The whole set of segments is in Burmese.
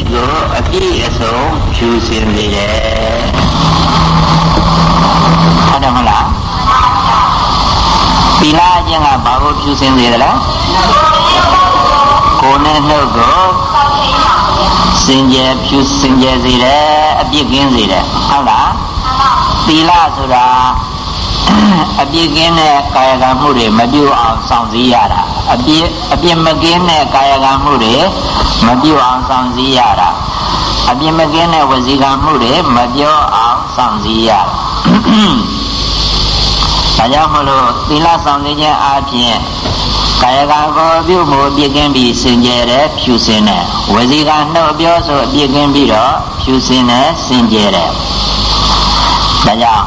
တ်ကိုအပြည့်အစုံဖြူစင်စေတယ်ဟုတ်တယ်မလားသီလအကျင့်ကဘာကိုဖြူစင်စေသလဲကိုယ်နဲ့နှုတ်ကိုစင်ကြယ်ဖြူစင်ကြယ်စေတယ်အပြစ်ကင်းစေတယ်ဟုတ်လားသီလဆိုတာအပြစ်ကင်းတဲ့ကာယကံမှုတွေမပြုအောင်စောင့်စည်းရတာ အပြစ်အပြစ်မကင်းတဲ့ကာယကံမှုတွေမပြုအောင်စောင့်စည်းရတာအပြစ်မကင်းတဲ့ဝစီကံမှုတွေမပြောအောင်စောင့်စည်းရတာဒါကြောင့်မလို့သီလဆောင်နေခြင်းအပြင်ကာယကံကိုပြုမှုအပြစ်ကင်းပြီးစင်ကြယ်တဲ့ဖြူစင်တဲ့ဝစီကံနှုတ်ပြောဆိုအပြစ်ကင်းပြီးတော့ဖြူစင်တဲ့စင်ကြယ်တဲ့ဒါကြောင့်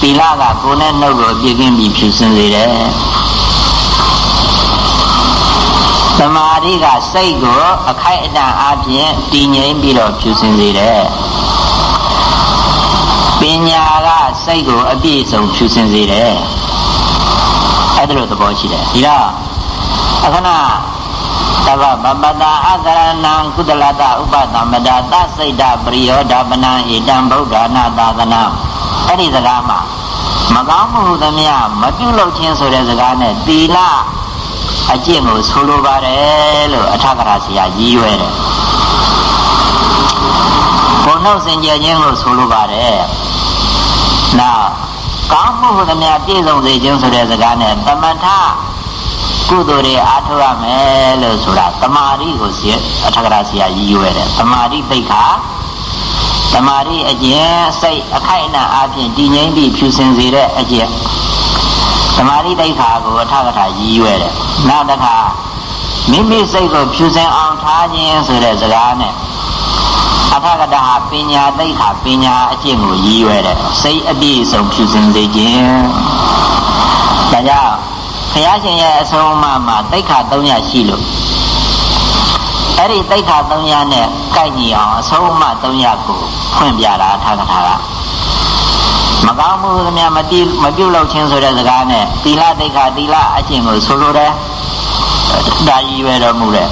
သီလကကိုယ်နဲ့နှုတ်ကိုအပြစ်ကင်းပြီးဖြူစင်စေတယ် သမာဓိကစိတ်ကိုအခိုက်အတန့်အပြင်တည်ငြိမ်ပြီးတော့ဖြူစင်စေတယ်ပညာကစိတ်ကိုအပြည့်စုံဖြူစင်စေတယ်အဲ့ဒါလိုသဘောရှိတယ်ဒီတော့အခဏတဗ္ဗဗပတာအကရဏံကုသလတဥပသမတာသစိတ်တပရိယောဓပနံဣတံဗုဒ္ဓနာသာသနာအဲ့ဒီစကားမှာမကောင်းမှုသမျှမပြုလုပ်ခြင်းဆိုတဲ့စကားနဲ့သီလ အကျင့်ကိုဆိုလိုပါတယ်လို့အထကရာဆရာရည်ရွယ်တယ်ဘုံနှုတ်စင်ကြယ်ခြင်းကိုဆိုလိုပါတယ်နောက်ကောင်းမှုသမျှပြည့်စုံစေခြင်းဆိုတဲ့စကားနဲ့တမထကုသိုလ်တွေအားထုတ်ရမယ်လို့ဆိုတာတမာရီကိုစီအထကရာဆရာရည်ရွယ်တယ်တမာရီသိက္ခာတမာရီအကျင့်စိတ်အခိုက်အတန့်အပြင်တည်ငြိမ်ပြီးဖြူစင်စေတဲ့အကျင့် တမာရီသိက္ခာကိုအထကထာရည်ရွယ်တယ်နောက်တစ်ခါမိမိစိတ်ကိုဖြူစင်အောင်ထားခြင်းဆိုတဲ့စကားနဲ့အထကထာပညာသိက္ခာပညာအကျင့်ကိုရည်ရွယ်တယ်စိတ်အပြည့်စုံဖြူစင်စေခြင်းဒါကြောင့်ဘုရားရှင်ရဲ့အဆုံးအမမှာသိက္ခာ300ရှိလို့အဲ့ဒီသိက္ခာ300နဲ့ကိုက်ညီအောင်အဆုံးအမ300ကိုဖွင့်ပြတာထာကထာက မကောင်းမှုသမျှမတိမပြုတ်လောက်ခြင်းဆိုတဲ့စကားနဲ့သီလသိက္ခာသီလအကျင့်ကိုဆိုလိုတယ်ဒါရည်ရွယ်တော်မူတဲ့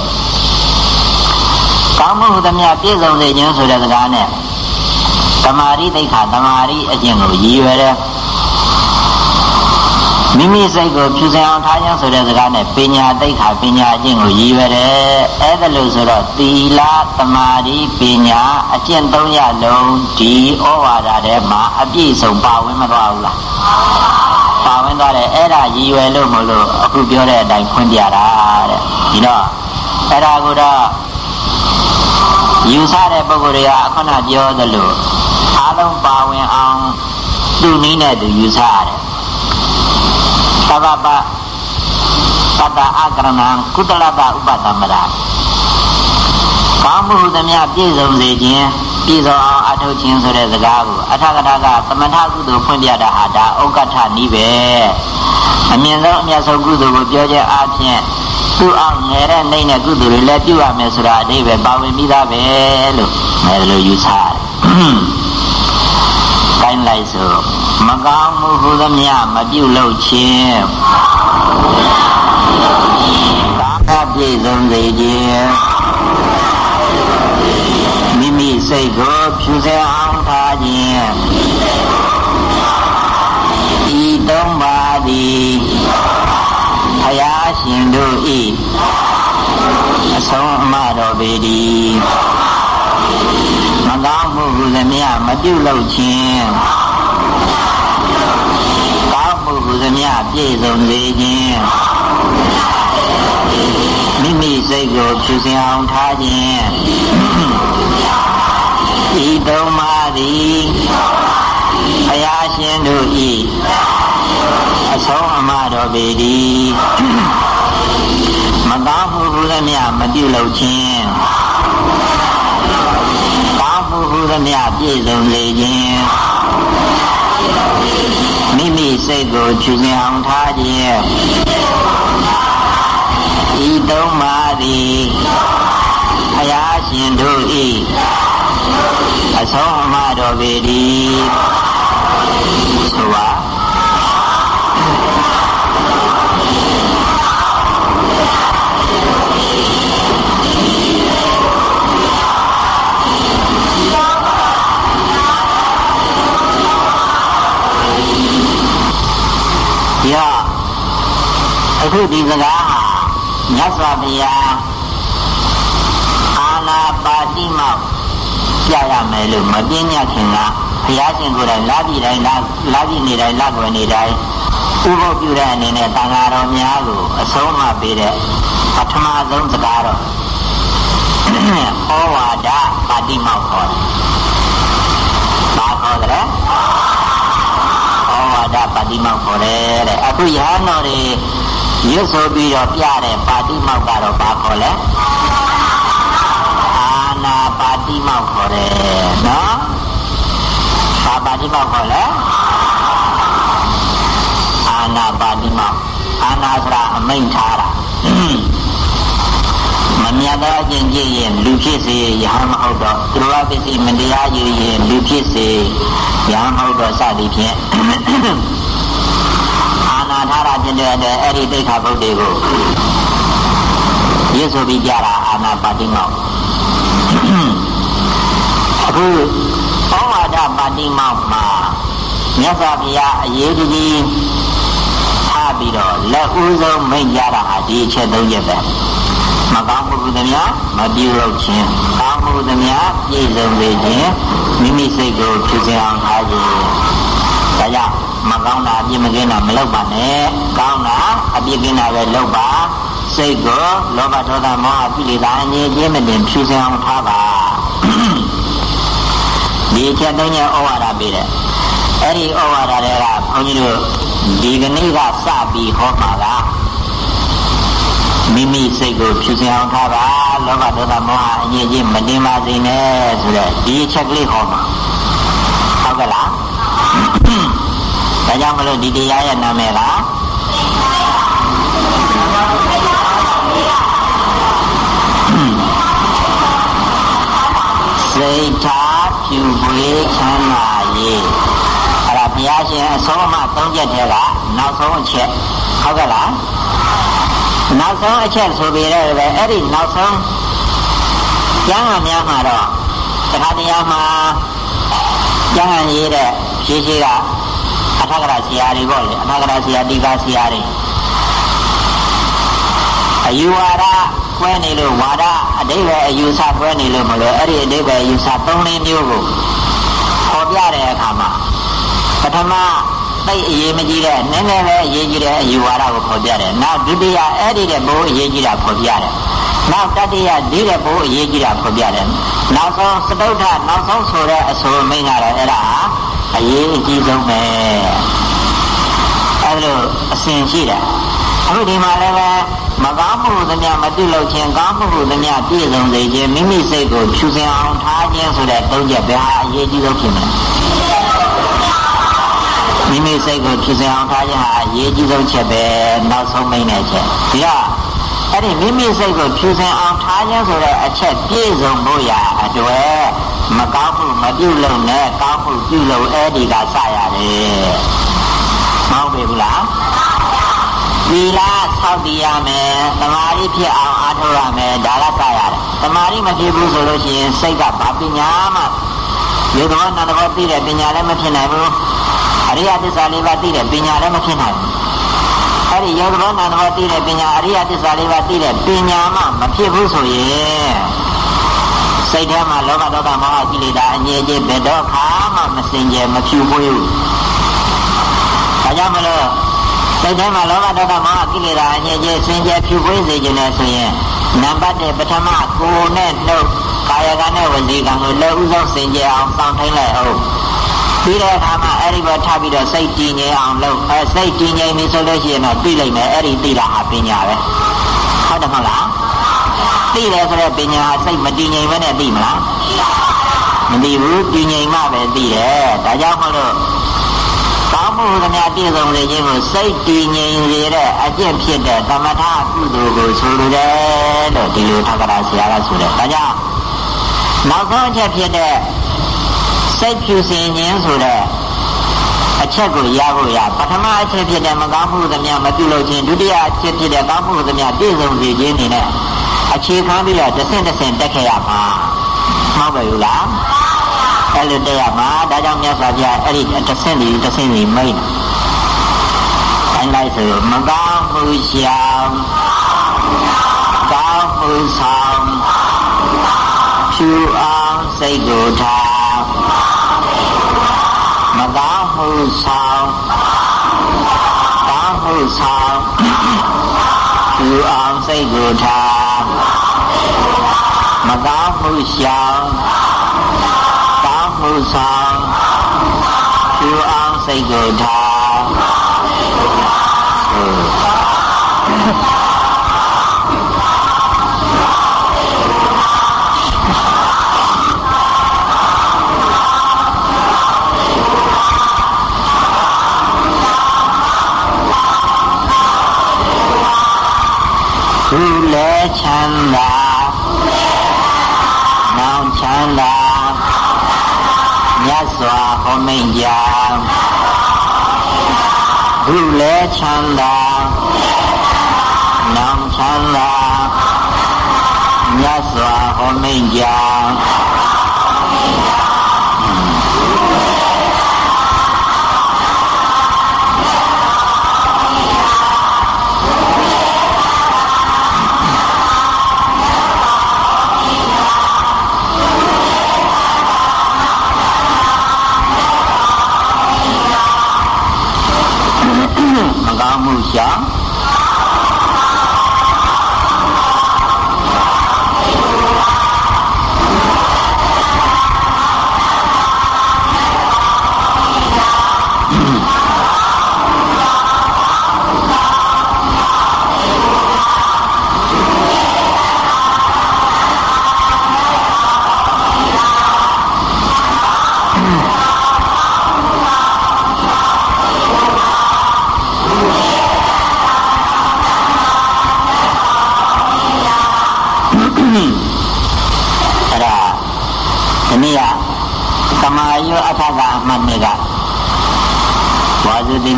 ကောင်းမှုသမျှပြည့်စုံစေခြင်းဆိုတဲ့စကားနဲ့တမာရီသိက္ခာတမာရီအကျင့်ကိုရည်ရွယ်တယ် မိမိစိတ်ကိုဖြူစင်အောင်ထားခြင်းဆိုတဲ့စကားနဲ့ပညာသိက္ခာပညာအကျင့်ကိုရည်ရွယ်တယ်အဲ့ဒါလို့ဆိုတော့သီလသမာဓိပညာအကျင့်၃ရလုံးဒီဩဝါဒထဲမှာအပြည့်စုံပါဝင်မသွားဘူးလားပါဝင်သွားတယ်အဲ့ဒါရည်ရွယ်လို့မလို့အခုပြောတဲ့အတိုင်းဖွင့်ပြတာတဲ့ဒီတော့အဲ့ဒါကိုတော့ယူဆတဲ့ပုဂ္ဂိုလ်တွေကအခုနပြောသလိုအားလုံးပါဝင်အောင်သူနည်းနဲ့သူယူဆရတယ် သဗ္ဗပပတ္တအကရဏံကုတလတဥပသမရာကောင်းမှုသမျှပြည့်စုံစေခြင်းပြည့်စုံအောင်အထုတ်ခြင်းဆိုတဲ့စကားကိုအထကထာကသမထကုသိုလ်ဖွင့်ပြတာဟာဒါဩကထနီးပဲအမြင့်ဆုံးအမြတ်ဆုံးကုသိုလ်ကိုပြောခြင်းအပြင်သူ့အောင်ငယ်တဲ့နှိမ့်တဲ့ကုသိုလ်တွေလည်းပြုရမယ်ဆိုတာအတိပဲပါဝင်ပြီးသားပဲလို့ငယ်လိုယူဆတယ်။ ကိုင်းလိုက်ဆိုမကောင်းမှုဟုသမျှမပြုလုပ်ခြင်းသာပြည့်စုံစေခြင်းမိမိစိတ်ကိုဖြူစင်အောင်ထားခြင်းဤသုံးပါးသည်ဘုရားရှင်တို့ဤအဆုံးအမတော်ပေသည် မကောင်းမှုဟုသမျှမပြုလုပ်ခြင်းကောင်းမှုဟုသမျှပြည့်စုံစေခြင်းမိမိစိတ်ကိုဖြူစင်အောင်ထားခြင်းဤသုံးပါးသည်ဘုရားရှင်တို့ဤအဆုံးအမတော်ပေသည်မကောင်းမှုဟုသမျှမပြုလုပ်ခြင်းကောင်းမှုဟု သမျှပြည့်စုံလေခြင်းမိမိစိတ်ကိုချူစင်အောင်ထားခြင်းဤသုံးပါးသည်ဘုရားရှင်တို့ဤအဆုံးအမတော်ပေသည်ဆိုပါ အခုဒီစကားဟာမြတ်စွာဘုရားအာနာပါတိမောက်ပြရမယ်လို့မပြင်းညခင်ကဘုရားရှင်ကိုယ်တိုင်လာပြည်တိုင်းလာလာပြည်နေတိုင်းလာကွယ်နေတိုင်းဥပုပ်ပြုတဲ့အနေနဲ့တန်ဃာတော်များကိုအဆုံးအမပေးတဲ့ပထမဆုံးစကားတော့ဩဝါဒပါတိမောက်ခေါ်တယ်။ဘာခေါ်တယ်လဲ။ဩဝါဒပါတိမောက်ခေါ်တယ်တဲ့။အခုရဟန်းတော်တွေ ရွတ်ဆိုပြီးတော့ပြတဲ့ပါတိမောက်ကတော့ဘာခေါ်လဲ။အာနာပါတိမောက်ခေါ်တယ်နော်။ဘာပါတိမောက်ခေါ်လဲ။အာနာပါတိမောက်အာနာဆိုတာအမိန့်ထားတာမမြတ်သောအကျင့်ကြည့်ရင်လူဖြစ်စေရဟန်းမဟုတ်တော့သူတော်ပစ္စည်းမတရားယူရင်လူဖြစ်စေရဟန်းမဟုတ်တော့စသည်ဖြင့်အာ နာထားတာကျင့်တဲ့အတွက်အဲ့ဒီသိက္ခာပုဒ်တွေကိုရစ်ဆိုပြီးကြတာအာနာပါတိမောက်အခုဩဝါဒပါတိမောက်မှာမြတ်စွာဘုရားအရေးကြီးထားပြီးတော့လက်ဦးဆုံးမိန့်ကြတာဟာဒီအချက်သုံးချက်ပဲမကောင်းမှုသမျှမပြုလုပ်ခြင်းကောင်းမှုသမျှပြည့်စုံစေခြင်းမိမိစိတ်ကိုဖြူစင်အောင်ထားခြင်းဒါကြောင့် မကောင်းတာအပြစ်မကင်းတာမလုပ်ပါနဲ့ကောင်းတာအပြစ်ကင်းတာပဲလုပ်ပါစိတ်ကိုလောဘဒေါသမောဟကိလေသာအငြိအကျေးမတင်ဖြူစင်အောင်ထားပါဒီချက်သုံးချက်ဩဝါဒပေးတယ်အဲ့ဒီဩဝါဒတွေကဘုန်းကြီးတို့ဒီကနေ့ကစပြီးဟောမှာလားမိမိစိတ်ကိုဖြူစင်အောင်ထားပါလောဘဒေါသမောဟအငြိအကျေးမတင်ပါစေနဲ့ဆိုတော့ဒီအချက်ကလေးဟောမှာဟုတ်ကဲ့လား ဒါကြောင့်မလို့ဒီတရားရဲ့နာမည်ကစိတ်ထားဖြူပွေးချမ်းသာရေးအဲ့ဒါဘုရားရှင်အဆုံးအမ၃ချက်တည်းကနောက်ဆုံးအချက်ဟုတ်ကဲ့လားနောက်ဆုံးအချက်ဆိုပြီးတော့ပဲအဲ့ဒီနောက်ဆုံးကျမ်းဂန်များမှာတော့တရားတရားမှာကျမ်းဂန်ရေးတဲ့ဖြည်းဖြည်းက အထက်ကရာဆရာတွေပေါ့လေအထက်ကရာဆရာဒီကာဆရာတွေအယူဝါဒကွဲနေလို့ဝါဒအတိဘယ်အယူဆကွဲနေလို့မလို့အဲ့ဒီအတိဘယ်အယူဆ၃လေးမျိုးကိုပေါ်ပြတဲ့အခါမှာပထမသိအရေးမကြီးတဲ့နည်းနည်းပဲအရေးကြီးတဲ့အယူဝါဒကိုပေါ်ပြတယ်။နောက်ဒုတိယအဲ့ဒီတဲ့ဘိုးအရေးကြီးတာပေါ်ပြတယ်။နောက်တတိယဒီတဲ့ဘိုးအရေးကြီးတာပေါ်ပြတယ်။နောက်ဆုံးစတုထနောက်ဆုံးဆိုတဲ့အဆိုမိန်ကတော့အဲ့ဒါ အရေးအကြီးဆုံးပဲအဲ့လိုအစဉ်ရှိတယ်အခုဒီမှာလည်းပဲမကောင်းမှုသမျှမပြုလုပ်ခြင်းကောင်းမှုသမျှပြည့်စုံစေခြင်းမိမိစိတ်ကိုဖြူစင်အောင်ထားခြင်းဆိုတဲ့သုံးချက်ပဲဟာအရေးကြီးဆုံးဖြစ်မယ်မိမိစိတ်ကိုဖြူစင်အောင်ထားခြင်းဟာအရေးကြီးဆုံးချက်ပဲနောက်ဆုံးမိတ်တဲ့ချက်ဒီကအဲ့ဒီမိမိစိတ်ကိုဖြူစင်အောင်ထားခြင်းဆိုတဲ့အချက်ပြည့်စုံဖို့ရာအတွက် မကောင်းမှုမပြုလုပ်နဲ့ကောင်းမှုပြုလုပ်အဲ့ဒီကစရတယ်မဟုတ်ပြီဘူးလားသီလဆောက်တည်ရမယ်သမာဓိဖြစ်အောင်အားထုတ်ရမယ်ဒါကစရတယ်သမာဓိမဖြစ်ဘူးဆိုလို့ရှိရင်စိတ်ကဘာပညာမှယုတ်တော်နန္ဒဘောသိတဲ့ပညာလည်းမဖြစ်နိုင်ဘူးအရိယသစ္စာလေးပါးသိတဲ့ပညာလည်းမဖြစ်နိုင်ဘူးအဲ့ဒီယုတ်တော်နန္ဒဘောသိတဲ့ပညာအရိယသစ္စာလေးပါးသိတဲ့ပညာမှမဖြစ်ဘူးဆိုရင် စိတ်ထဲမှာလောဘဒေါသမောဟကိလေသာအငြိအကျေးဘယ်တော့ခါမှမစင်ကြယ်မဖြူပွေးဘူး။ဒါကြောင့်မလို့စိတ်ထဲမှာလောဘဒေါသမောဟကိလေသာအငြိအကျေးစင်ကြယ်ဖြူပွေးစေခြင်းနဲ့ဆိုရင်နံပါတ်1ပထမကိုယ်နဲ့နှုတ်ကာယကံနဲ့ဝစီကံကိုလက်ဥဆုံးစင်ကြယ်အောင်စောင့်ထိုင်လိုက်အောင်ပြီးတဲ့အခါမှာအဲ့ဒီဘက်ထပ်ပြီးတော့စိတ်တည်ငြိမ်အောင်လုပ်အဲစိတ်တည်ငြိမ်ပြီဆိုလို့ရှိရင်တော့သိလိုက်မယ်အဲ့ဒီသိတာဟာပညာပဲဟုတ်တယ်မဟုတ်လား သိတယ်ဆိုတော့ပညာစိတ်မတည်ငြိမ်ဘဲနဲ့သိမလားမသိဘူးတည်ငြိမ်မှပဲသိတယ်ဒါကြောင့်မလို့ကောင်းမှုသမျှပြည့်စုံစေခြင်းကိုစိတ်တည်ငြိမ်စေတဲ့အကျင့်ဖြစ်တဲ့သမထကုသိုလ်ကိုဆိုလိုတယ်လို့ဒီလိုထပ်ကြတာဆရာကဆိုတယ်ဒါကြောင့်နောက်ဆုံးအချက်ဖြစ်တဲ့စိတ်ဖြူစင်ခြင်းဆိုတဲ့အချက်ကိုရဖို့ရပထမအချက်ဖြစ်တဲ့မကောင်းမှုသမျှမပြုလုပ်ခြင်းဒုတိယအချက်ဖြစ်တဲ့ကောင်းမှုသမျှပြည့်စုံစေခြင်းနေနဲ့ အခြေခံပြီးတော့တစ်ဆင့်တစ်ဆင့်တက်ခဲ့ရမှာမဟုတ်ပါဘူးလားအဲ့လိုတက်ရမှာဒါကြောင့်မြတ်စွာဘုရားအဲ့ဒီတစ်ဆင့်ဒီတစ်ဆင့်ဒီမိတ်တိုင်းလိုက်ဆိုမကောင်းမှုရှောင်ကောင်းမှုဆောင်ဖြူအောင်စိတ်ကိုထားမကောင်းမှုဆောင်ကောင်းမှုဆောင်ဖြူအောင်စိတ်ကိုထား မကောင်းမှုရှောင်ကောင်းမှုဆောင်ဖြူအောင်စိတ်ကိုထားသူလဲချမ်းသာနော င်ချမ်းသာမြတ်စွာဟောမိန်ကြသူလဲချမ်းသာနောင်ချမ်းသာမြတ်စွာဟောမိန်ကြ 想。သင်္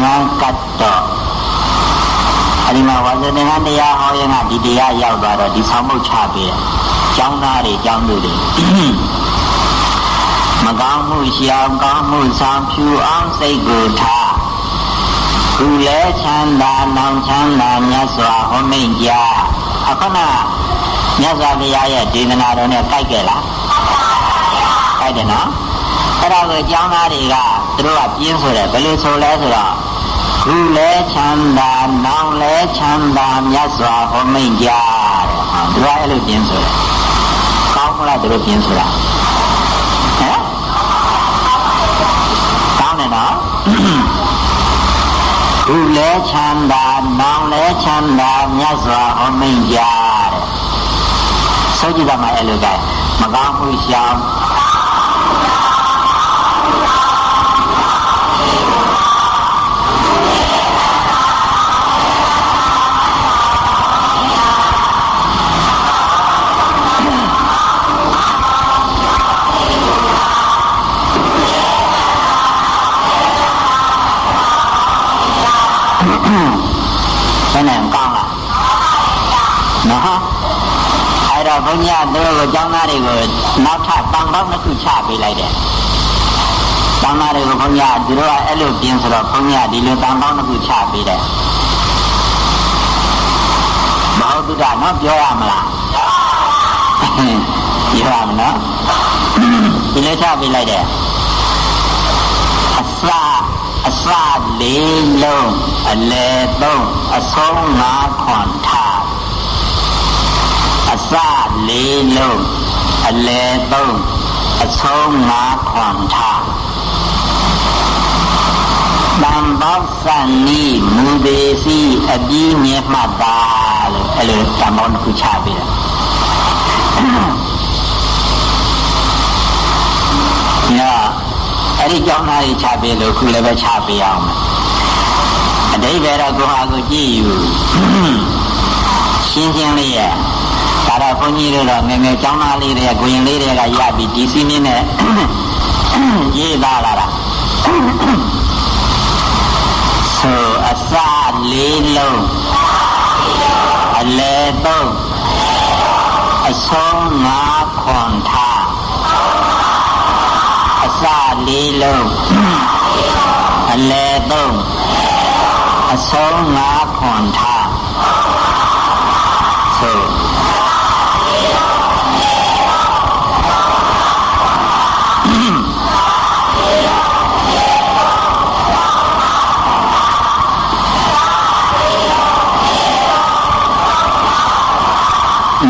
ကန်းကတ်တော့အဒီမှာဝါဇသင်္ကန်းတရားဟောရင်ကဒီတရားရောက်သွားတော့ဒီဆောင်မှုချပေးတယ်။ကျောင်းသားတွေကျောင်းသူတွေမကောင်းမှုရှောင်ကောင်းမှုဆောင်ဖြူအောင်စိတ်ကိုထားခုလဲချမ်းသာနောင်ချမ်းသာမြတ်စွာဟောမိန်ကြအခုနမြတ်စွာဘုရားရဲ့ဒေသနာတော်နဲ့ကိုက်ကြလားကိုက်တယ်နော်အဲ့ဒါကိုကျောင်းသားတွေကသူတို့ကပြင်းဆိုတယ်ဘယ်လိုဆိုလဲဆိုတော့ ခုလဲချမ်းသာနောင်လဲချမ်းသာမြတ်စွာဟောမိန်ကြတဲ့ဟာသူကအဲ့လိုပြင်းဆိုတယ်ကောင်းမလားသူတို့ပြင်းဆိုတာဟမ်ကောင်းတယ်နော်ခုလဲချမ်းသာနောင်လဲချမ်းသာမြတ်စွာဟောမိန်ကြတဲ့ဆိုကြည့်ပါမယ်အဲ့လိုကမကောင်းမှုရှောင် တော့ဘုန်းကြီးကသူတို့ကိုကျောင်းသားတွေကိုနောက်ထပ်တန်ပေါင်းတစ်ခုချပေးလိုက်တယ်။ကျောင်းသားတွေကိုဘုန်းကြီးကသူတို့ကအဲ့လိုပြင်းဆိုတော့ဘုန်းကြီးကဒီလိုတန်ပေါင်းတစ်ခုချပေးတယ်။မဟုတ်ဘူးကနော်ပြောရမလား။ပြောရမနော်။ဒီလိုချပေးလိုက်တယ်။အစ အစလေးလုံးအလေသုံးအဆုံးငါးခွန်ထားအစလေးလုံးအလယ်သုံးအဆုံးငါးခွန်ထားတံဘောက်ဆန်နီမူသေးစီအပြီးမြတ်မှတ်တာလို့အဲ့လိုတံဘောက်တစ်ခုချပေးတယ်ညာ အဲ့ဒီကြောင်းသားကြီးချပေးလို့ခုလည်းပဲချပေးအောင်အတိဘယ်တော့ကိုဟာကိုကြည့်ယူရှင်းရှင်းလေးရဲ့ဒါတော့ဘုန်းကြီးတို့တော့ငယ်ငယ်ကျောင်းသားလေးတွေကကိုရင်လေးတွေကရပြီးဒီစီးမင်းနဲ့ရေးသားလာတာဆိုအစလေးလုံးအလဲသုံးအဆုံးငါခွန်ထားအ စလေးလုံးအလဲသုံးအဆုံးငါခွန်ထား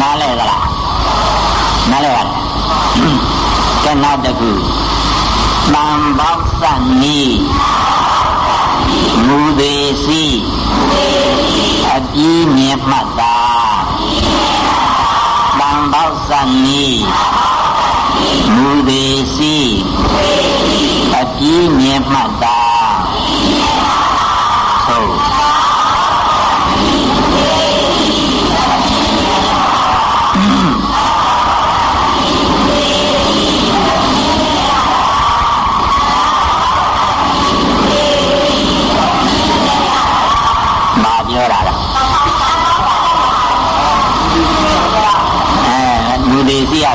နားလဲသလားနားလဲပါကဲနောက်တစ်ခု တံဘောက်သနီမူသေးစီအပြီးမြင်မှတ်တာတံဘောက်သနီမူသေးစီအပြီးမြင်မှတ်တာဟုတ်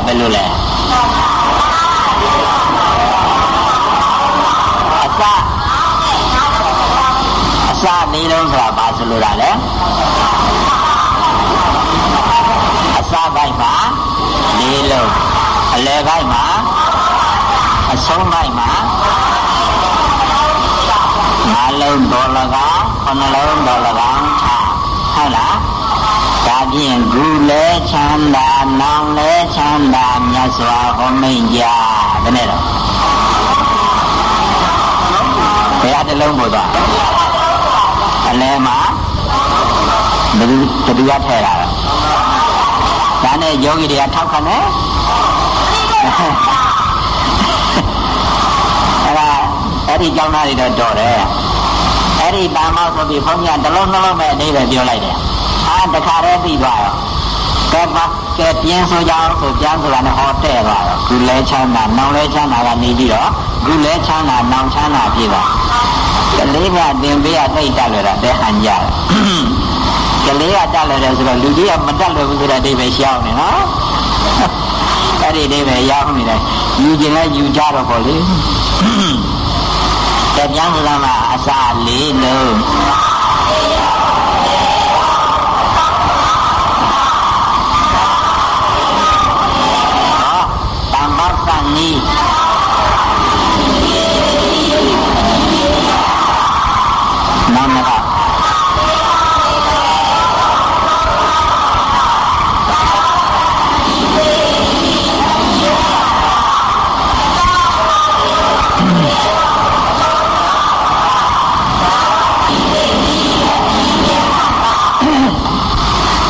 ဘယ်လိုလဲအစအစနေလုံးဆိုတာဘာဆိုလိုတာလဲအစဘိုက်မှာနေလုံးအလယ်ဘိုက်မှာအဆုံးဘိုက်မှာငါလုံးတော်၎င်းခဏလုံးတော်၎င်းချဟုတ်လား ဒါဖြင့်ဂုလဲချမ်းသာနောင်လဲချမ်းသာမြတ်စွာဘုမိန်ကြာဘယ်နဲ့တော့ဘယ်အတလုံးပို့သွားအလဲမှာဘယ်သူဘယ်သူကထဲတာလဲဒါနဲ့ယောဂီတွေကထောက်ခံတယ်အဲ့ဒါအဲ့ဒီကြောင်းသားတွေတော့တော်တယ်အဲ့ဒီတန်မောက်ဆိုပြီးဘုန်းကြီးကတလုံးနှလုံးပဲအဓိပ္ပာယ်ပြောလိုက်တယ်အာ တခါတည်းသိသွားရောကဲပါကဲပြင်းဆိုကြအောင်ဆိုပြန်ဆိုတာနဲ့ဟောတဲ့သွားရောခုလဲချမ်းသာနောင်လဲချမ်းသာကနေပြီးတော့ခုလဲချမ်းသာနောင်ချမ်းသာပြေသွားကလေးကတင်ပေးရသိတတ်လွယ်တာတဲ့ဟန်ကြတယ်ကလေးကတတ်လွယ်တယ်ဆိုတော့လူကြီးကမတတ်လွယ်ဘူးဆိုတဲ့အဓိပ္ပာယ်ရှောင်းနေနော်အဲ့ဒီအဓိပ္ပာယ်ရောက်နေတယ်ယူကျင်လဲယူကြတော့ပေါ့လေတပြန်စမ်းမှာအစာလေးလုံး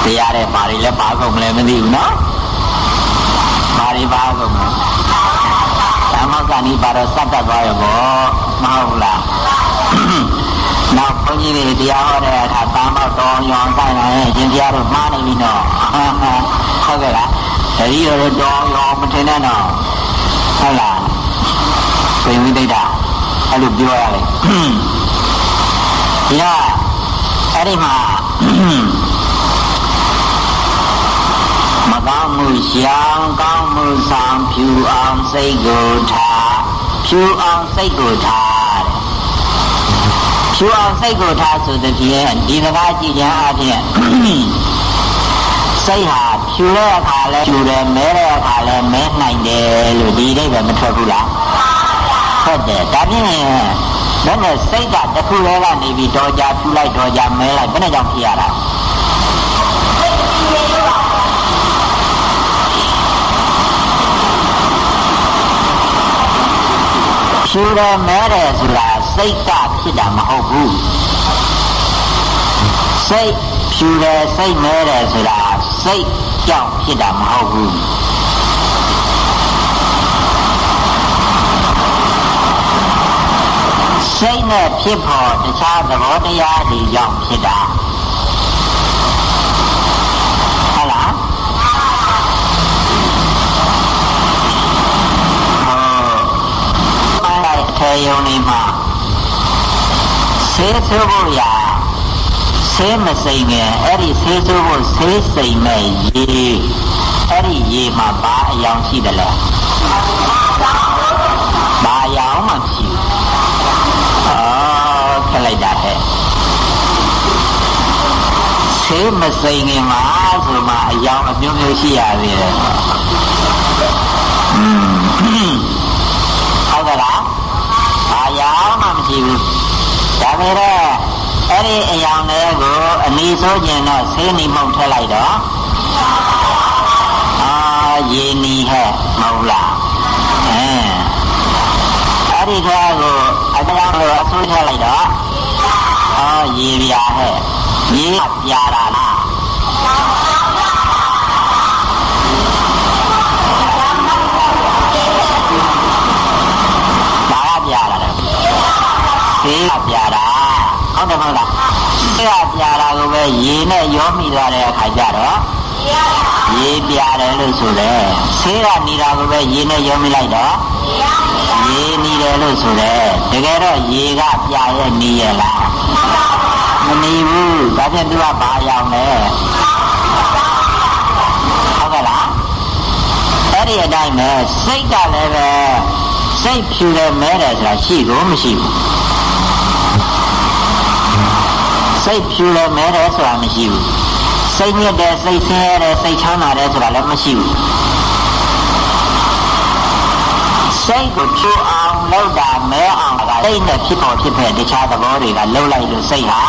တရားတဲ့ဘာတွေလဲပါကုန်မလဲမသိဘူးနော်ဘာတွေပါကုန်မလဲဓမ္မကဏီပါတော့စတ်တတ်သွားရပေါ့မဟုတ်လားနောက်ဘုန်းကြီးတွေတရားဟောတဲ့အခါတမ်းမောက်တော်ရောင်ဆိုင်လာရင်ရှင်တရားတို့မှားနေပြီနော်ဟုတ်ကဲ့လားတတိယတော်ရောင်မထင်နဲ့နော်ဟုတ်လားပြင်ဝိသိတာအဲ့လိုပြောရလေဒီတော့အဲ့ဒီမှာမကောင်း မှုရှောင်ကောင်းမှုဆောင်ဖြူအောင်စိတ်ကိုထားဖြူအောင်စိတ်ကိုထားတဲ့ဖြူအောင်စိတ်ကိုထားဆိုတဲ့ဖြင့်ဒီစကားကြည့်ခြင်းအပြင်စိတ်ဟာဖြူတဲ့အခါလဲဖြူတယ်မဲတဲ့အခါလဲမဲနိုင်တယ်လို့ဒီအိဗယ်မထွက်ဘူးလားဟုတ်တယ်ဒါဖြင့်ဘယ်နဲ့စိတ်ကတစ်ခုလဲကနေပြီးတော့ကြဖြူလိုက်တော့ကြမဲလိုက်ဘယ်နဲ့ကြောင့်ဖြစ်ရတာ ဖြူတယ်မဲတယ်ဆိုတာစိတ်ကဖြစ်တာမဟုတ်ဘူးစိတ်ဖြူတယ်စိတ်မဲတယ်ဆိုတာစိတ်ကြောင့်ဖြစ်တာမဟုတ်ဘူးစိတ်နဲ့ဖြစ်ဖို့တခြားသဘောတရားတွေကြောင့်ဖြစ်တာဟုတ်လား ထေယုံနေမှာဆေးဆိုးဖို့ရာဆေးမစိမ်ငယ်အဲ့ဒီဆေးဆိုးဖို့ဆေးစိမ်မဲ့ရေအဲ့ဒီရေမှာဘာအယောင်ရှိတယ်လဲဘာအယောင်မှမရှိဘူးဩခက်လိုက်တာဟဲ့ဆဆေးမစိမ်ခင်မှာဆိုမှအယောင်အမျိုးမျိုးရှိရသေးတယ်อืมဟုတ်ကလားဘာ ရောက်မှမရှိဘူးဒါပေမဲ့အဲ့ဒီအယောင်တွေကိုအနီးဆိုးကျင်တော့ဆေးနီမုံထည့်လိုက်တော့အာရေနီဟဲ့မဟုတ်လားအဲအဲ့ဒီထဲကိုအတရားကိုအဆိုးထည့်လိုက်တော့အာရေပြာဟဲ့ရေပြာတာလား သေကပြာတာဟုတ်တယ်မဟုတ်လားသေကပြာတာကိုပဲရေနဲ့ရောမိသွားတဲ့အခါကျတော့ရေပြာတယ်လို့ဆိုတယ်ဆေးကနေတာကိုပဲရေနဲ့ရောမိလိုက်တော့ရေနေတယ်လို့ဆိုတယ်တကယ်တော့ရေကပြာရဲ့နေရလားမနေဘူးဒါဖြင့်သူကဘာရောက်လဲဟုတ်ကဲ့လားအဲ့ဒီအတိုင်းပဲစိတ်ကလည်းပဲစိတ်ဖြူတယ်မဲတယ်ဆိုတာရှိကိုမရှိဘူး စိတ်ဖြူတယ်မဲတယ်ဆိုတာမရှိဘူးစိတ်ညစ်တယ်စိတ်ဆင်းရဲတယ်စိတ်ချမ်းသာတယ်ဆိုတာလည်းမရှိဘူးစိတ်ကိုဖြူအောင်လုပ်တာမဲအောင်ကစိတ်နဲ့ဖြစ်ပေါ်ဖြစ်ဖက်တခြားသဘောတွေကလှုပ်လိုက်လို့စိတ်ဟာ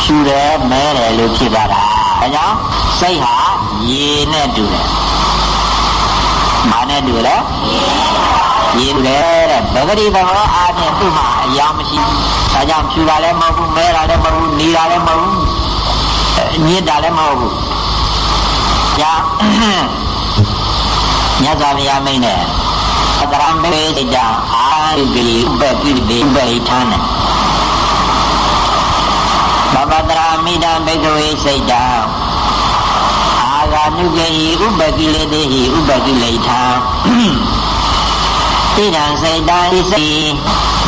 ဖြူတယ်မဲတယ်လို့ဖြစ်သွားတာဒါကြောင့်စိတ်ဟာရေနဲ့တူတယ်မာနဲ့တူတယ် ရေတူတယ်တဲ့ဘဂတိသဘောအားဖြင့်သူ့မှာအယောင်မရှိဘူးဒါကြောင့်ဖြူတာလည်းမဟုတ်ဘူးမဲတာလည်းမဟုတ်ဘူးနေတာလည်းမဟုတ်ဘူးညစ်တာလည်းမဟုတ်ဘူးညာညဇာဗျာမိန်နဲ့အတရံမေတိတအာရိဂိဥပပိတိဥပဟိဌာနဘဗတရာမိတံဘိကဝေစိတ်တံအာဂာနုကေဟိဥပကိလေတေဟိဥပကိလေထံ ဣဒံစိတ်တံဣစိ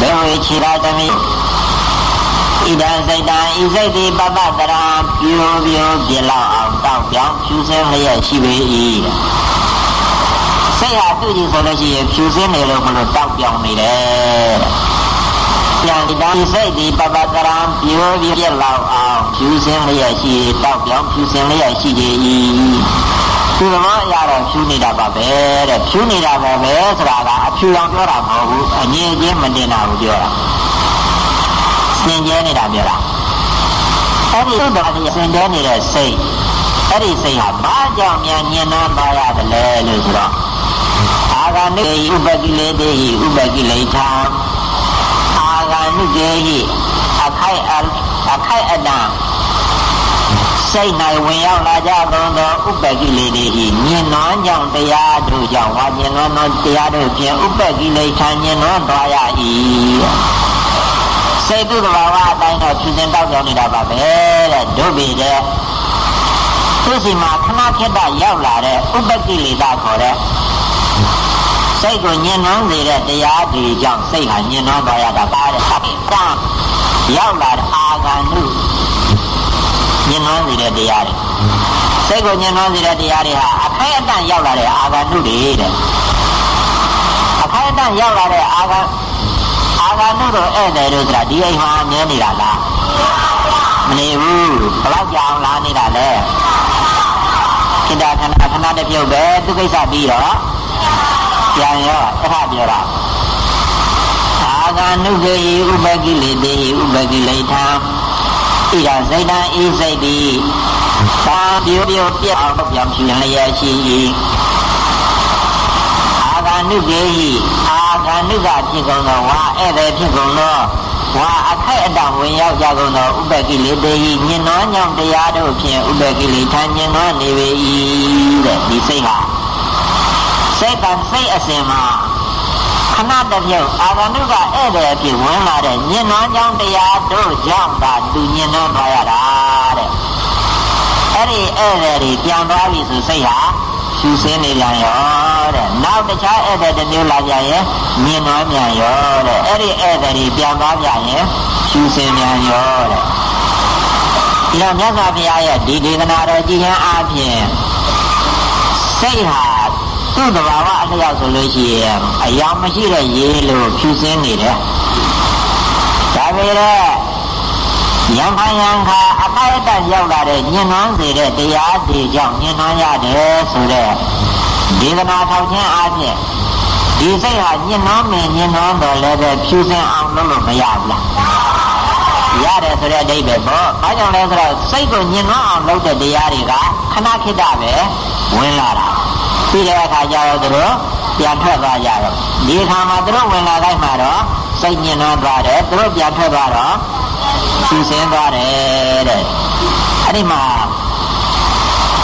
ဘေဝေခြေရာတမိဣဒံစိတ်တံဤစိတ်တိပပတရာပြိုပြိုပြလောက်အောင်တောက်ပြောင်းဖြူစင်းလျက်ရှိပေ၏စိတ်ဟာသူ့ကြည့်ဆိုလို့ရှိရင်ဖြူစင်းနေလို့မလို့တောက်ပြောင်းနေတယ်ပြန်ဒီတန်းစိတ်ဒီပပတရာပြိုပြပြလောက်အောင်ဖြူစင်းလျက်ရှိတောက်ပြောင်းဖြူစင်းလျက်ရှိ၏ ဒီသဘောအရာတော့ဖြူနေတာပါပဲတဲ့ဖြူနေတာပဲပဲဆိုတာကအဖြူအောင်ပြောတာမဟုတ်ဘူးအငြင်းချင်းမတင်တာကိုပြောတာစင်ကြဲနေတာပြောတာအဲ့ဒီသုဒ္ဓတိစင်ကြဲနေတဲ့စိတ်အဲ့ဒီစိတ်ဟာဘာကြောင့်များညင်နှမ်းပါရတယ်လဲလို့ဆိုတော့အာဂနုဥပကိလေတေဟိဥပကိလေထာအာဂနုကေဟိအခိုက်အခိုက်အတံ စိတ်၌ဝင်ရောက်လာကြသောသောဥပကိလေတေဟိညင်နှွမ်းကြောင့်တရားတို့ကြောင့်ဝါညင်နှွမ်းသောတရားတို့ဖြင့်ဥပကိလေထာညင်နှွမ်းသွားရ၏စိတ်သူသဘာဝအတိုင်းတော့ဖြူစင်တောက်ကြောင်နေတာပါပဲတဲ့တို့ပြီတဲ့သူစီမှာခဏခက်တာရောက်လာတဲ့ဥပကိလေသာခေါ်တဲ့စိတ်ကိုညင်နှောင်းစေတဲ့တရားတွေကြောင့်စိတ်ဟာညင်နှောင်းသွားရတာပါတဲ့။ဒါရောက်လာတဲ့အာဂန္ဓုည င်နှောင်းစေတဲ့တရားတွေစိတ်ကိုညင်နှောင်းစေတဲ့တရားတွေဟာအခိုက်အတန့်ရောက်လာတဲ့အာဂန္ဓုတွေတဲ့အခိုက်အတန့်ရောက်လာတဲ့အာဂန္အာဂန္ဓုတို့ဧည့်သည်တို့ဆိုတာဒီအိမ်မှာမြဲနေတာလားမနေဘူးဘယ်လောက်ကြာအောင်လာနေတာလဲခိတ္တခဏခဏတစ်ပြုတ်ပဲသူကိစ္စပြီးတော့ပြန်ရောတခါပြောတာအာဂနုခေယဥပကိလေတေဥပကိလေထာ ဣရာစိတ်တံဤစိတ်တိသာပြိုပြိုပြအောင်ပြောင်းဖြူလျက်ရှိ၏အာဂနုခေယအာဂနုကဖြစ်ကုန်သောဝါဧည့်သည်ဖြစ်ကုန်သောဝါအခိုက်အတန့်ဝင်ရောက်ကြကုန်သောဥပကိလေတေညင်နွားညောင်တရားတို့ဖြင့်ဥပကိလေထာညင်နွားနေပေ၏တဲ့ဒီစိတ်ဟာစိတ်ကစိတ်အစဉ်မှာ ခဏတပြုတ်အာဂန္တုကဧည့်သည်အဖြစ်ဝင်လာတဲ့ညင်နွားကြောင့်တရားတို့ကြောင့်သာသူညင်နွားသွားရတာတဲ့အဲ့ဒီဧည့်သည်တွေပြန်သွားပြီဆိုစိတ်ဟာရှူစင်းနေပြန်ရောတဲ့နောက်တခြားဧည့်သည်တစ်မျိုးလာကြရင်ညင်နွားပြန်ရောတဲ့အဲ့ဒီဧည့်သည်တွေပြန်သွားပြန်ရင်ရှူစင်းပြန်ရောတဲ့ဒီတော့မြတ်စွာဘုရားရဲ့ဒီဒေသနာတော်ကြည်ရင်အားဖြင့်စိတ်ဟာ သူ့တဘာဝအလျောက်ဆိုလို့ရှိရင်အယောင်မရှိတဲ့ရေလို့ဖြူစင်းနေတယ်ဒါပေမဲ့ယံခယံခအခိုက်အတန့်ရောက်လာတဲ့ညင်နှွမ်းစေတဲ့တရားတွေကြောင့်ညင်နှွမ်းရတယ်ဆိုတဲ့ဒေသနာထောက်ခြင်းအပြင်ဒီစိတ်ဟာညင်နှွမ်းမင်းညင်နှွမ်းတော်လည်းပဲဖြူစင်အောင်လုပ်လို့မရဘူးလားရတယ်ဆိုတဲ့အဓိပ္ပာယ်ပေါ့။ဘာကြောင့်လဲဆိုတော့စိတ်ကိုညင်နှွမ်းအောင်လုပ်တဲ့တရားတွေကခဏခိတပဲဝင်လာတာ။ ပြီးတဲ့အခါကျတော့သူတို့ပြန်ထွက်သွားကြတော့ဒီအခါမှာသူတို့ဝင်လာတိုင်းမှာတော့စိတ်ညင်နှွမ်းသွားတယ်သူတို့ပြန်ထွက်သွားတော့ဖြူစင်သွားတယ်တဲ့။အဲ့ဒီမှာ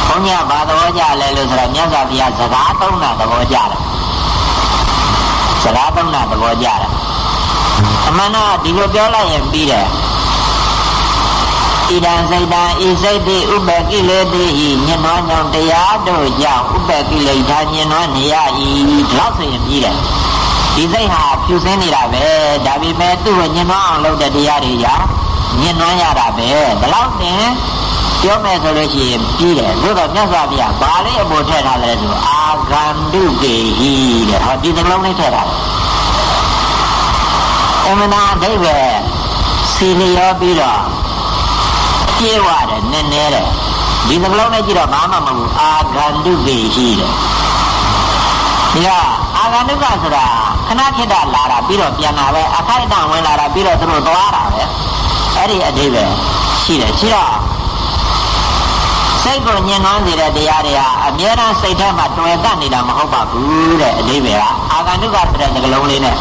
ဘုန်းကြီးကဘာသဘောကြလဲလို့ဆိုတော့မြတ်စွာဘုရားစကားသုံးတာသဘောကြတယ်။စကားသုံးတာသဘောကြတယ်။အမှန်တော့ဒီလိုပြောလိုက်ရင်ပြီးတယ်။ ဣဒံစိတ်တံဤစိတ်တိဥပကိလေတိဤညင်နွားကြောင့်တရားတို့ကြောင့်ဥပကိလေသာညင်နွားနေရ၏ဒီလောက်ဆိုရင်ပြီးတယ်ဒီစိတ်ဟာဖြူစင်းနေတာပဲဒါပေမဲ့သူ့ကိုညင်နွားအောင်လုပ်တဲ့တရားတွေကြောင့်ညင်နွားရတာပဲဒီလောက်တင်ပြောမယ်ဆိုလို့ရှိရင်ပြီးတယ်သို့တော့မြတ်စွာဘုရားဘာလေးအပေါ်ထည့်ထားလဲဆိုအာဂန္တုကေဟိတဲ့ဟောဒီသလုံးလေးထည့်ထားတယ်အမနာအဓိပ္ပာယ်စီလျောပြီးတော့ ပြေဝတယ်နည်းနည်းတယ်ဒီသလုံးနဲ့ကြည့်တော့ဘာမှမဟုတ်ဘူးအာဂန္တုကေရှိတယ်ဒီကအာဂန္တုကဆိုတာခဏခေတ္တလာတာပြီးတော့ပြန်လာပဲအခိုက်အတန့်ဝင်လာတာပြီးတော့သူတို့သွားတာပဲအဲ့ဒီအဓိပ္ပာယ်ရှိတယ်ရှိတော့စိတ်ကိုညှဉ်းနှွမ်းစေတဲ့တရားတွေဟာအမြဲတမ်းစိတ်ထဲမှာတွယ်ကပ်နေတာမဟုတ်ပါဘူးတဲ့အဓိပ္ပာယ်ကအာဂန္တုကဆိုတဲ့စကားလုံးလေးနဲ့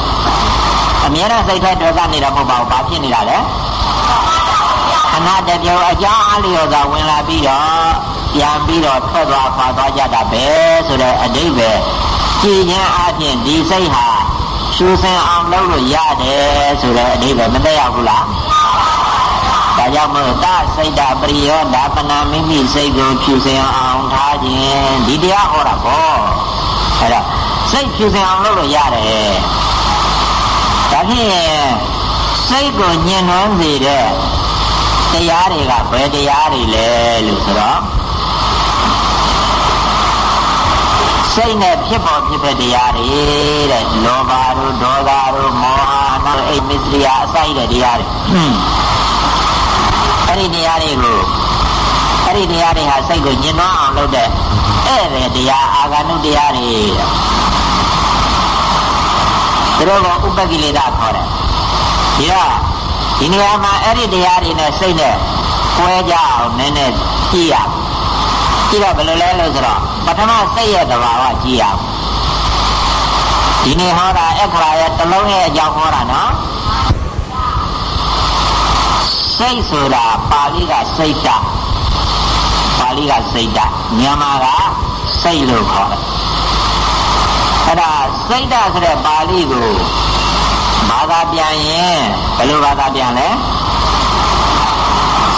အမြဲတမ်းစိတ်ထဲတွယ်ကပ်နေတာမဟုတ်ပါဘူးဘာဖြစ်နေတာလဲ ခဏတပြုံအကြောင်းအလျော်သာဝင်လာပြီးတော့ပြန်ပြီးတော့ထွက်သွားပါသွားကြတာပဲဆိုတဲ့အဓိပ္ပာယ်ကြည်ခြင်းအပြင်ဒီစိတ်ဟာရှုစင်အောင်လုပ်လို့ရတယ်ဆိုတဲ့အဓိပ္ပာယ်မသိရဘူးလားဒါကြောင့်မို့သစိတ်တပရိယောဓပနာမိမိစိတ်ကိုဖြူစင်အောင်ထားခြင်းဒီတရားဟောတာပေါ့အဲ့တော့စိတ်ဖြူစင်အောင်လုပ်လို့ရတယ်ဒါဖြင့်စိတ်ကိုညှဉ်းနှွမ်းစေတဲ့ တရားတွေကဘယ်တရားတွေလဲလို့ဆိုတော့စိတ်နဲ့ဖြစ်ပေါ်ဖြစ်တဲ့တရားတွေတဲ့လောဘတို့ဒေါသတို့မောဟတို့အိမစ္စရိယအစိုက်တဲ့တရားတွေအဲ့ဒီတရားတွေကိုအဲ့ဒီတရားတွေဟာစိတ်ကိုညှဉ်းနှွမ်းအောင်လုပ်တဲ့အဲ့ဒီတရားအာဂနုတရားတွေသူတို့ကဥပကိလေသာခေါ်တယ်ဒီတော့ ဒီနေရာမှာအဲ့ဒီတရားတွေနဲ့စိတ်နဲ့ကွဲကြအောင်နည်းနည်းကြည့်ရကြည့်တော့ဘယ်လိုလဲလို့ဆိုတော့ပထမစိတ်ရဲ့သဘာဝကြည့်ရအောင်ဒီနေ့ဟောတာအခရာရဲ့တလုံးရဲ့အကြောင်းဟောတာနော်စိတ်ဆိုတာပါဠိကစိတ်တပါဠိကစိတ်တမြန်မာကစိတ်လို့ခေါ်တယ်အဲ့ဒါစိတ်တဆိုတဲ့ပါဠိကို ဘာသာပြန်ရင်ဘယ်လိုဘာသာပြန်လဲ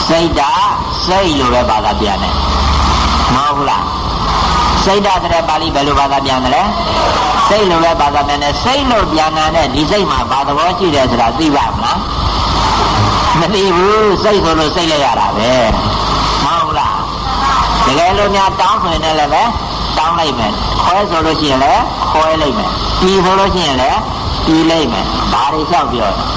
စိတ်ဓာစိတ်လို့ပဲဘာသာပြန်တယ်မဟုတ်ဘူးလားစိတ်ဓာဆိုတဲ့ပါဠိဘယ်လိုဘာသာပြန်တယ်လဲစိတ်လို့ပဲဘာသာပြန်တယ်စိတ်လို့ပြန်တာနဲ့ဒီစိတ်မှာဘာသဘောရှိတယ်ဆိုတာသိပါမလားမသိဘူးစိတ်ဆိုလို့စိတ်လိုက်ရတာပဲမဟုတ်လားတကယ်လို့များတောင်းဆိုရင်လည်းပဲတောင်းလိုက်မယ်ခွဲဆိုလို့ရှိရင်လည်းခွဲလိုက်မယ်ပြီးဆိုလို့ရှိရင်လည်းပြီးလိုက်မယ် ဘာတွေလျှောက်ပြောတယ်